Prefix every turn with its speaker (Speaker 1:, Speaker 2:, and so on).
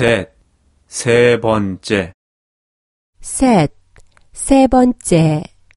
Speaker 1: 셋, 세 번째.
Speaker 2: 셋, 세 번째.